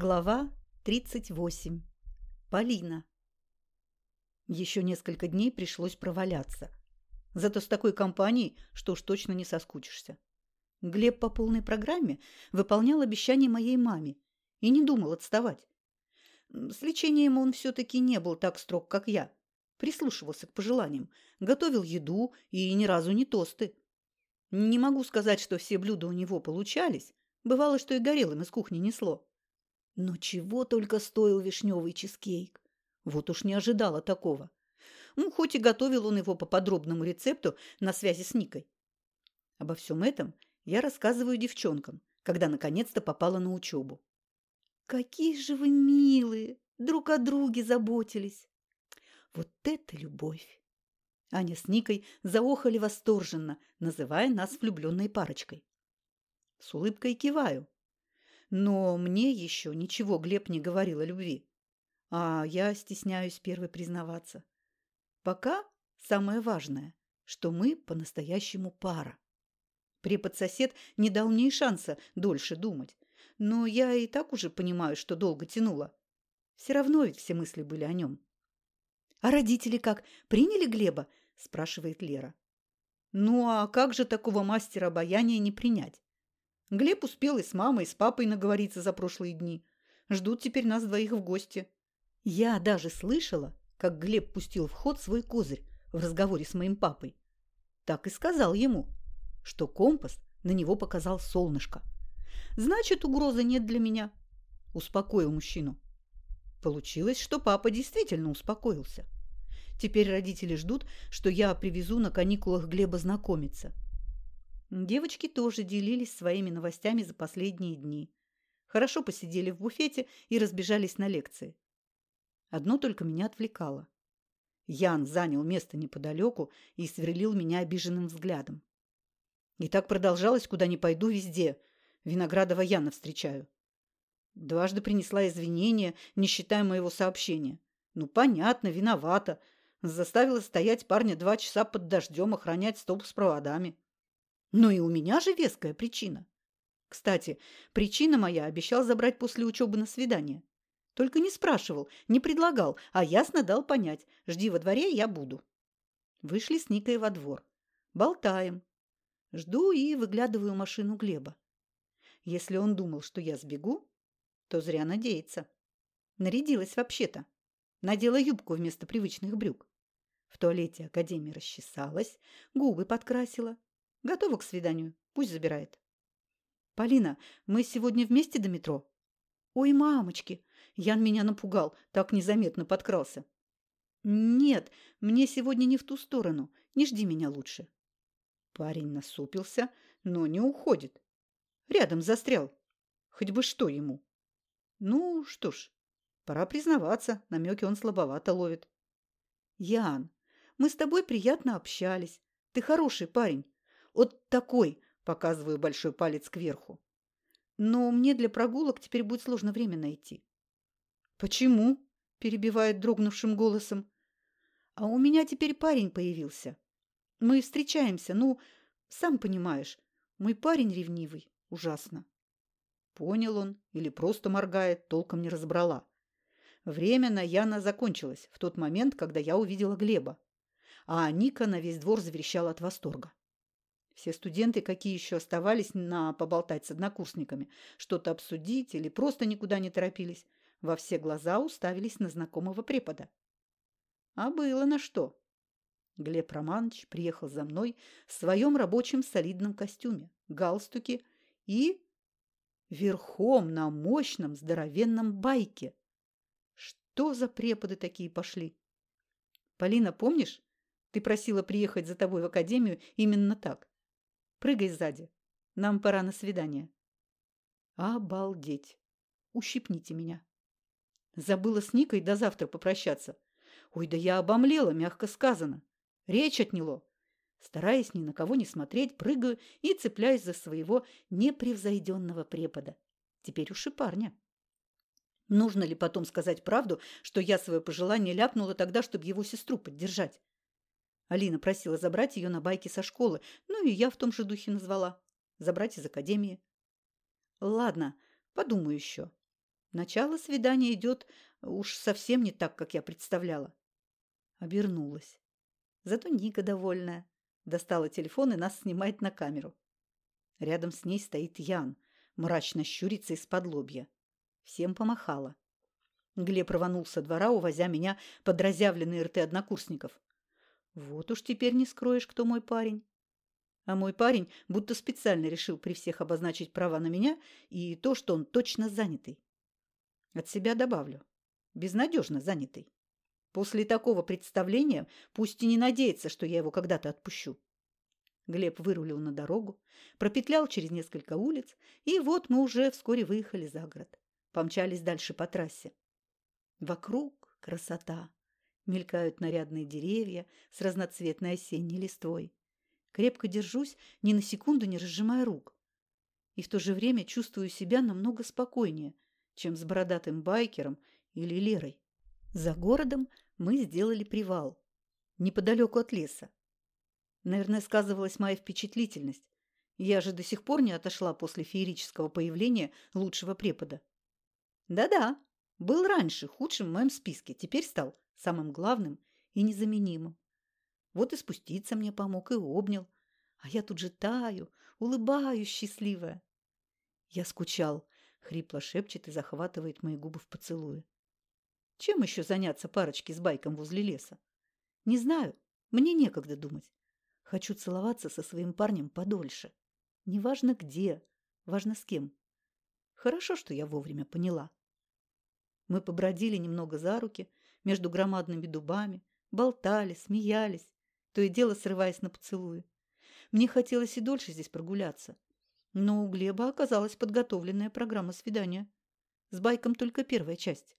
Глава 38. Полина. Еще несколько дней пришлось проваляться. Зато с такой компанией, что уж точно не соскучишься. Глеб по полной программе выполнял обещания моей маме и не думал отставать. С лечением он все-таки не был так строг, как я. Прислушивался к пожеланиям, готовил еду и ни разу не тосты. Не могу сказать, что все блюда у него получались. Бывало, что и горелым из кухни несло. Но чего только стоил вишневый чизкейк. Вот уж не ожидала такого. Ну, хоть и готовил он его по подробному рецепту на связи с Никой. Обо всем этом я рассказываю девчонкам, когда наконец-то попала на учебу. Какие же вы милые, друг о друге заботились. Вот это любовь! Аня с Никой заохали восторженно, называя нас влюбленной парочкой. С улыбкой киваю, но мне еще ничего Глеб не говорил о любви. А я стесняюсь первой признаваться. Пока самое важное, что мы по-настоящему пара. Препод-сосед не дал мне и шанса дольше думать. Но я и так уже понимаю, что долго тянула. Все равно ведь все мысли были о нем. «А родители как? Приняли Глеба?» – спрашивает Лера. «Ну а как же такого мастера обаяния не принять? Глеб успел и с мамой, и с папой наговориться за прошлые дни. Ждут теперь нас двоих в гости. Я даже слышала, как Глеб пустил в ход свой козырь в разговоре с моим папой. Так и сказал ему, что компас на него показал солнышко. Значит, угрозы нет для меня. Успокоил мужчину. Получилось, что папа действительно успокоился. Теперь родители ждут, что я привезу на каникулах Глеба знакомиться. Девочки тоже делились своими новостями за последние дни. Хорошо посидели в буфете и разбежались на лекции. Одно только меня отвлекало. Ян занял место неподалеку и сверлил меня обиженным взглядом. И так продолжалось, куда ни пойду, везде. Виноградова Яна встречаю. Дважды принесла извинения, не считая моего сообщения. Ну, понятно, виновата. Заставила стоять парня два часа под дождем, охранять столб с проводами. Но и у меня же веская причина. Кстати, причина моя обещал забрать после учебы на свидание. Только не спрашивал, не предлагал, а ясно дал понять. Жди во дворе, я буду. Вышли с Никой во двор. Болтаем. Жду и выглядываю машину Глеба. Если он думал, что я сбегу, то зря надеется. Нарядилась вообще-то. Надела юбку вместо привычных брюк. В туалете академии расчесалась, губы подкрасила, Готова к свиданию. Пусть забирает. Полина, мы сегодня вместе до метро? Ой, мамочки! Ян меня напугал, так незаметно подкрался. Нет, мне сегодня не в ту сторону. Не жди меня лучше. Парень насупился, но не уходит. Рядом застрял. Хоть бы что ему. Ну, что ж, пора признаваться, намеки он слабовато ловит. Ян, мы с тобой приятно общались. Ты хороший парень. Вот такой, показываю большой палец кверху. Но мне для прогулок теперь будет сложно время найти. Почему? перебивает дрогнувшим голосом. А у меня теперь парень появился. Мы встречаемся, ну, сам понимаешь, мой парень ревнивый, ужасно. Понял он или просто моргает, толком не разобрала. Время на Яна закончилось в тот момент, когда я увидела Глеба. А Ника на весь двор заверещала от восторга. Все студенты, какие еще оставались на поболтать с однокурсниками, что-то обсудить или просто никуда не торопились, во все глаза уставились на знакомого препода. А было на что. Глеб Романович приехал за мной в своем рабочем солидном костюме, галстуке и верхом на мощном здоровенном байке. Что за преподы такие пошли? Полина, помнишь, ты просила приехать за тобой в академию именно так? Прыгай сзади. Нам пора на свидание. Обалдеть. Ущипните меня. Забыла с Никой до завтра попрощаться. Ой, да я обомлела, мягко сказано. Речь отняло. Стараясь ни на кого не смотреть, прыгаю и цепляюсь за своего непревзойденного препода. Теперь уж и парня. Нужно ли потом сказать правду, что я свое пожелание ляпнула тогда, чтобы его сестру поддержать? Алина просила забрать ее на байке со школы, ну и я в том же духе назвала. Забрать из академии. Ладно, подумаю еще. Начало свидания идет уж совсем не так, как я представляла. Обернулась. Зато Ника довольная. Достала телефон и нас снимает на камеру. Рядом с ней стоит Ян, мрачно щурится из-под лобья. Всем помахала. Глеб рванулся со двора, увозя меня под разъявленные рты однокурсников. Вот уж теперь не скроешь, кто мой парень. А мой парень будто специально решил при всех обозначить права на меня и то, что он точно занятый. От себя добавлю. Безнадежно занятый. После такого представления пусть и не надеется, что я его когда-то отпущу. Глеб вырулил на дорогу, пропетлял через несколько улиц, и вот мы уже вскоре выехали за город. Помчались дальше по трассе. Вокруг красота. Мелькают нарядные деревья с разноцветной осенней листвой. Крепко держусь, ни на секунду не разжимая рук. И в то же время чувствую себя намного спокойнее – чем с бородатым байкером или Лерой. За городом мы сделали привал, неподалеку от леса. Наверное, сказывалась моя впечатлительность. Я же до сих пор не отошла после феерического появления лучшего препода. Да-да, был раньше худшим в моем списке, теперь стал самым главным и незаменимым. Вот и спуститься мне помог и обнял. А я тут же таю, улыбаюсь счастливая. Я скучал Хрипло шепчет и захватывает мои губы в поцелуе. Чем еще заняться парочке с байком возле леса? Не знаю. Мне некогда думать. Хочу целоваться со своим парнем подольше. Неважно где, важно с кем. Хорошо, что я вовремя поняла. Мы побродили немного за руки между громадными дубами, болтали, смеялись, то и дело срываясь на поцелуи. Мне хотелось и дольше здесь прогуляться, но у Глеба оказалась подготовленная программа свидания. С байком только первая часть.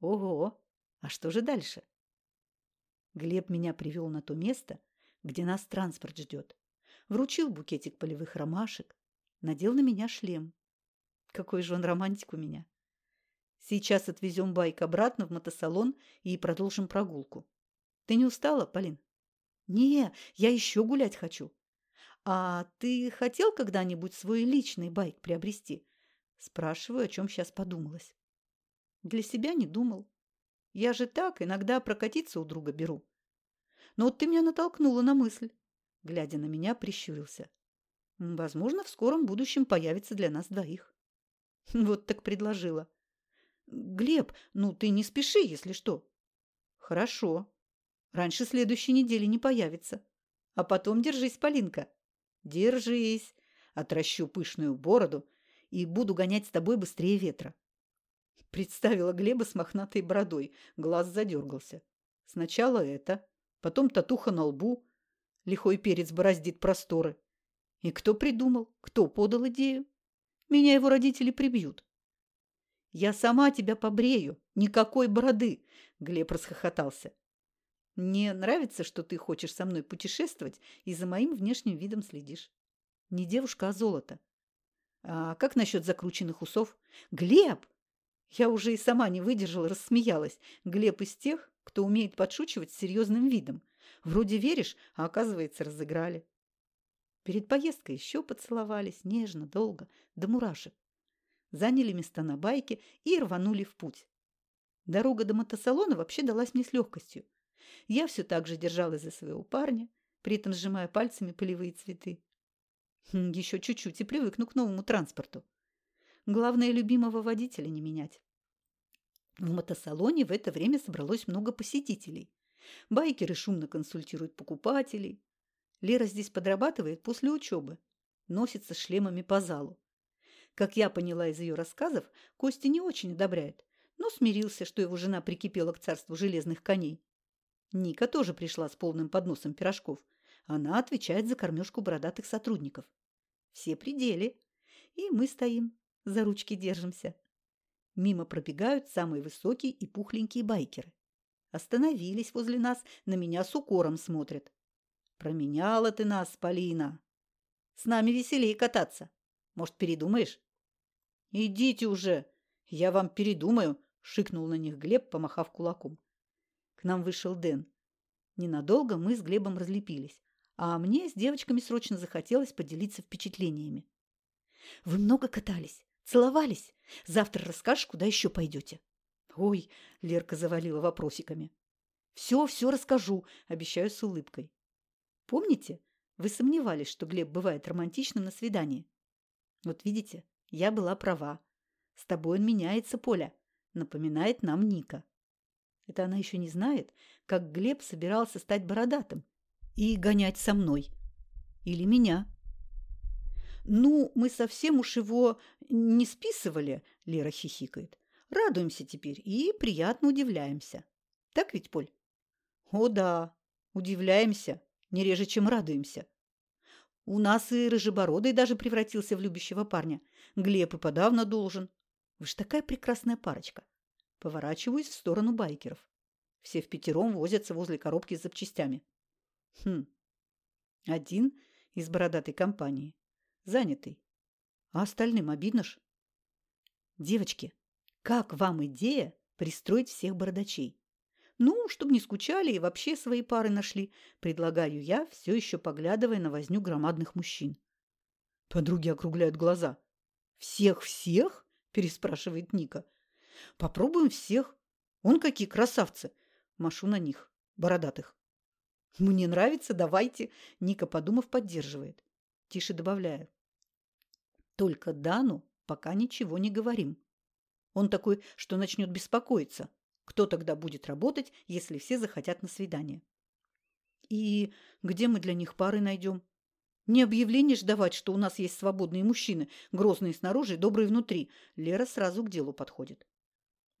Ого! А что же дальше? Глеб меня привел на то место, где нас транспорт ждет. Вручил букетик полевых ромашек, надел на меня шлем. Какой же он романтик у меня. Сейчас отвезем байк обратно в мотосалон и продолжим прогулку. Ты не устала, Полин? Не, я еще гулять хочу. «А ты хотел когда-нибудь свой личный байк приобрести?» Спрашиваю, о чем сейчас подумалось. Для себя не думал. Я же так иногда прокатиться у друга беру. Но вот ты меня натолкнула на мысль. Глядя на меня, прищурился. Возможно, в скором будущем появится для нас двоих. Вот так предложила. Глеб, ну ты не спеши, если что. Хорошо. Раньше следующей недели не появится. А потом держись, Полинка. Держись, отращу пышную бороду и буду гонять с тобой быстрее ветра. Представила Глеба с мохнатой бородой, глаз задергался. Сначала это, потом татуха на лбу, лихой перец бороздит просторы. И кто придумал, кто подал идею? Меня его родители прибьют. «Я сама тебя побрею, никакой бороды!» Глеб расхохотался. Мне нравится, что ты хочешь со мной путешествовать и за моим внешним видом следишь. Не девушка, а золото. А как насчет закрученных усов? Глеб! Я уже и сама не выдержала, рассмеялась. Глеб из тех, кто умеет подшучивать с серьезным видом. Вроде веришь, а оказывается, разыграли. Перед поездкой еще поцеловались, нежно, долго, до мурашек. Заняли места на байке и рванули в путь. Дорога до мотосалона вообще далась мне с легкостью. Я все так же держалась за своего парня, при этом сжимая пальцами полевые цветы. Хм, Еще чуть-чуть и привыкну к новому транспорту. Главное, любимого водителя не менять. В мотосалоне в это время собралось много посетителей. Байкеры шумно консультируют покупателей. Лера здесь подрабатывает после учебы. Носится шлемами по залу. Как я поняла из ее рассказов, Костя не очень одобряет, но смирился, что его жена прикипела к царству железных коней. Ника тоже пришла с полным подносом пирожков. Она отвечает за кормежку бородатых сотрудников. Все пределе. И мы стоим, за ручки держимся. Мимо пробегают самые высокие и пухленькие байкеры. Остановились возле нас, на меня с укором смотрят. Променяла ты нас, Полина. С нами веселее кататься. Может, передумаешь? Идите уже, я вам передумаю, шикнул на них Глеб, помахав кулаком. К нам вышел Дэн. Ненадолго мы с Глебом разлепились, а мне с девочками срочно захотелось поделиться впечатлениями. «Вы много катались?» – Целовались? Завтра расскажешь, куда еще пойдете. Ой, Лерка завалила вопросиками. Все, все расскажу, обещаю с улыбкой. Помните, вы сомневались, что Глеб бывает романтичным на свидании? Вот видите, я была права. С тобой он меняется, Поля, напоминает нам Ника. Это она еще не знает, как Глеб собирался стать бородатым и гонять со мной. Или меня. «Ну, мы совсем уж его не списывали», – Лера хихикает. «Радуемся теперь и приятно удивляемся. Так ведь, Поль?» «О да, удивляемся, не реже, чем радуемся. У нас и Рыжебородый даже превратился в любящего парня. Глеб и подавно должен. Вы ж такая прекрасная парочка. Поворачиваюсь в сторону байкеров. Все в пятером возятся возле коробки с запчастями. Хм. Один из бородатой компании. Занятый. А остальным обидно ж. Девочки, как вам идея пристроить всех бородачей? Ну, чтобы не скучали и вообще свои пары нашли, предлагаю я, все еще поглядывая на возню громадных мужчин. Подруги округляют глаза. «Всех-всех?» – переспрашивает Ника. «Попробуем всех. Он какие красавцы!» Машу на них, бородатых. «Мне нравится, давайте!» – Ника, подумав, поддерживает. Тише добавляю. «Только Дану пока ничего не говорим. Он такой, что начнет беспокоиться. Кто тогда будет работать, если все захотят на свидание? И где мы для них пары найдем? Не объявление ж давать, что у нас есть свободные мужчины, грозные снаружи и добрые внутри. Лера сразу к делу подходит.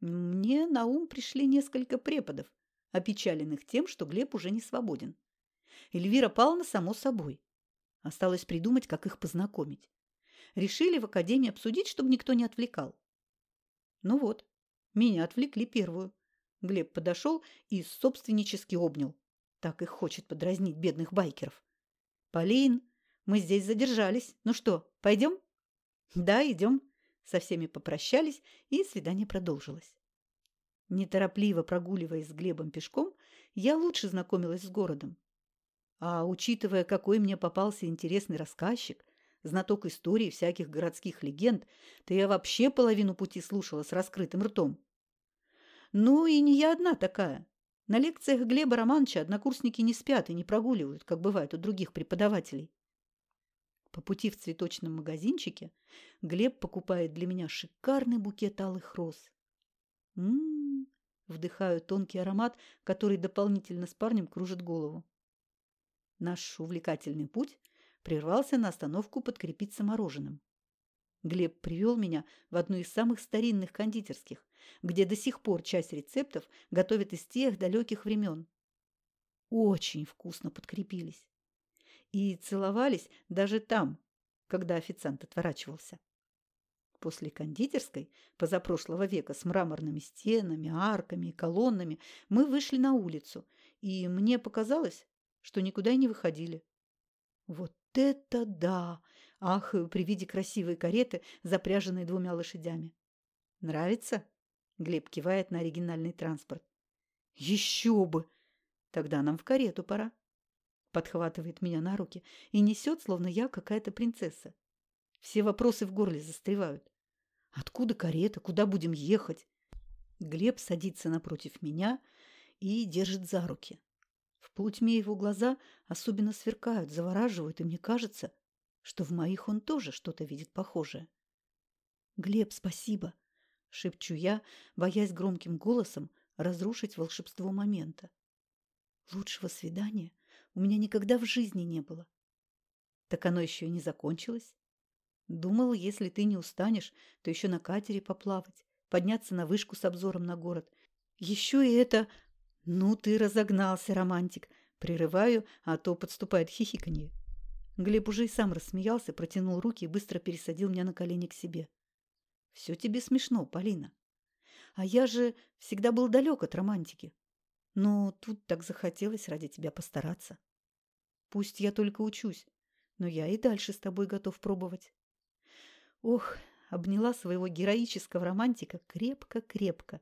Мне на ум пришли несколько преподов, опечаленных тем, что Глеб уже не свободен. Эльвира Павловна, само собой. Осталось придумать, как их познакомить. Решили в академии обсудить, чтобы никто не отвлекал. Ну вот, меня отвлекли первую. Глеб подошел и собственнически обнял. Так их хочет подразнить бедных байкеров. «Полин, мы здесь задержались. Ну что, пойдем?» «Да, идем». Со всеми попрощались, и свидание продолжилось. Неторопливо прогуливаясь с Глебом пешком, я лучше знакомилась с городом. А учитывая, какой мне попался интересный рассказчик, знаток истории всяких городских легенд, то я вообще половину пути слушала с раскрытым ртом. Ну и не я одна такая. На лекциях Глеба Романовича однокурсники не спят и не прогуливают, как бывает у других преподавателей. По пути в цветочном магазинчике Глеб покупает для меня шикарный букет алых роз. М-м-м, вдыхаю тонкий аромат, который дополнительно с парнем кружит голову. Наш увлекательный путь прервался на остановку подкрепиться мороженым. Глеб привел меня в одну из самых старинных кондитерских, где до сих пор часть рецептов готовят из тех далеких времен. Очень вкусно подкрепились. И целовались даже там, когда официант отворачивался. После кондитерской позапрошлого века с мраморными стенами, арками и колоннами мы вышли на улицу, и мне показалось, что никуда и не выходили. Вот это да! Ахаю при виде красивой кареты, запряженной двумя лошадями. Нравится? Глеб кивает на оригинальный транспорт. Еще бы! Тогда нам в карету пора. Подхватывает меня на руки и несет, словно я какая-то принцесса. Все вопросы в горле застревают. Откуда карета? Куда будем ехать? Глеб садится напротив меня и держит за руки. В полутьме его глаза особенно сверкают, завораживают, и мне кажется, что в моих он тоже что-то видит похожее. «Глеб, спасибо!» – шепчу я, боясь громким голосом разрушить волшебство момента. «Лучшего свидания у меня никогда в жизни не было». «Так оно еще и не закончилось?» «Думал, если ты не устанешь, то еще на катере поплавать, подняться на вышку с обзором на город. Еще и это...» «Ну ты разогнался, романтик!» Прерываю, а то подступает хихиканье. Глеб уже и сам рассмеялся, протянул руки и быстро пересадил меня на колени к себе. «Все тебе смешно, Полина. А я же всегда был далек от романтики. Но тут так захотелось ради тебя постараться. Пусть я только учусь, но я и дальше с тобой готов пробовать». Ох, обняла своего героического романтика крепко-крепко.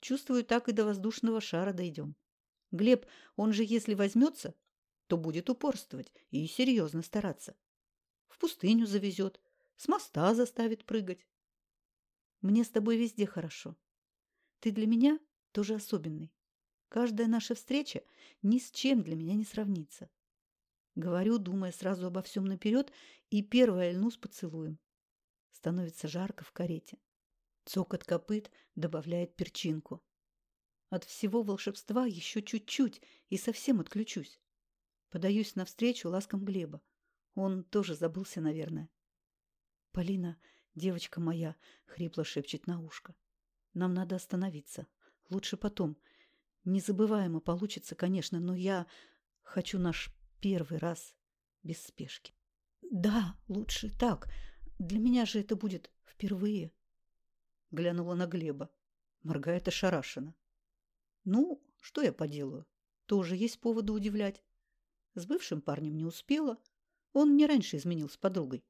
Чувствую, так и до воздушного шара дойдем. Глеб, он же, если возьмется, то будет упорствовать и серьезно стараться. В пустыню завезет, с моста заставит прыгать. Мне с тобой везде хорошо. Ты для меня тоже особенный. Каждая наша встреча ни с чем для меня не сравнится. Говорю, думая сразу обо всем наперед, и первая льну с поцелуем. Становится жарко в карете. Цокот копыт добавляет перчинку. От всего волшебства еще чуть-чуть и совсем отключусь. Подаюсь навстречу ласкам Глеба. Он тоже забылся, наверное. «Полина, девочка моя», — хрипло шепчет на ушко. «Нам надо остановиться. Лучше потом. Незабываемо получится, конечно, но я хочу наш первый раз без спешки». «Да, лучше так. Для меня же это будет впервые». Глянула на Глеба. Моргает ошарашенно. «Ну, что я поделаю? Тоже есть поводы удивлять. С бывшим парнем не успела. Он мне раньше изменил с подругой.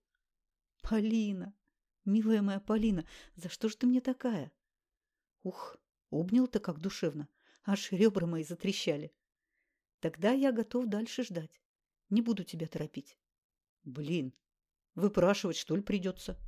Полина, милая моя Полина, за что ж ты мне такая? Ух, обнял-то как душевно. Аж ребра мои затрещали. Тогда я готов дальше ждать. Не буду тебя торопить. Блин, выпрашивать, что ли, придется?